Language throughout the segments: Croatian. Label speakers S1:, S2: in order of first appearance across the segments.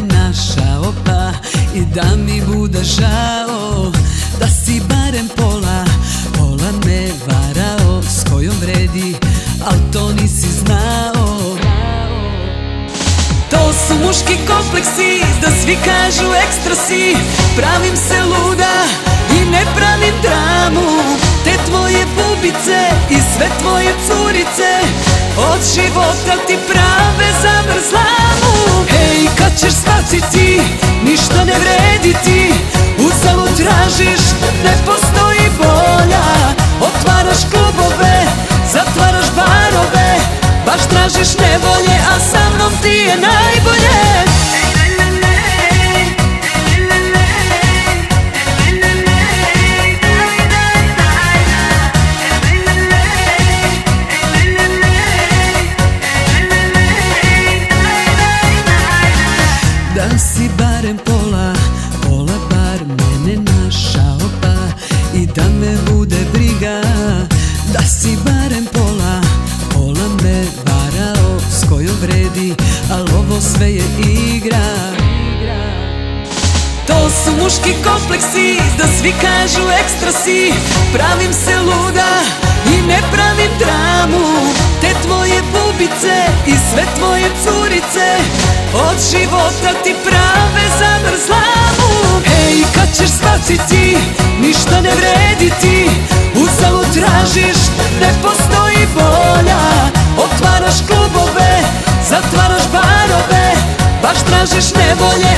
S1: našao? Pa I da mi bude žao Da si barem pola, pola me varao. S kojom vredi, al to nisi znao. To su muški kompleksi, da svi kažu ekstra si. Pravim se luda i ne pravim dramu Te tvoje bubice i sve tvoje curice. Od života ti prave zamrzlamu Hej, kad ćeš shvatiti, ništa ne vredi ti Uzalo tražiš, ne postoji bolja Otvaraš klubove, zatvaraš barove. Baš tražiš nevolje, a sa mnom ti je najbolje sve je igra. To su muški kompleksi, da svi kažu ekstra si. Pravim se luda i ne pravim dramu. Te tvoje bubice i sve tvoje curice Od života ti prave zamrzlamu. Hej, kad ćeš shvatiti, ništa ne vredi ti. Uzalo tražiš, ne nevolje,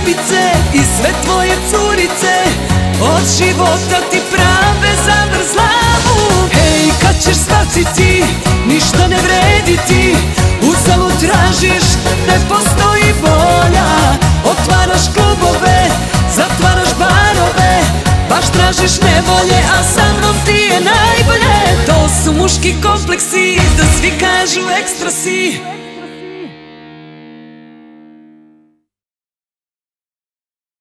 S1: tvoje bubice i sve tvoje curice. Od života ti prave zamrzlamu Hej, kad ćeš shvatiti, ništa ne vredi ti Uzalo tražiš, ne postoji bolja Otvaraš klubove, zatvaraš barove. Baš tražiš nevolje, a sa mnom ti je najbolje. To su muški kompleksi, da svi kažu ekstra si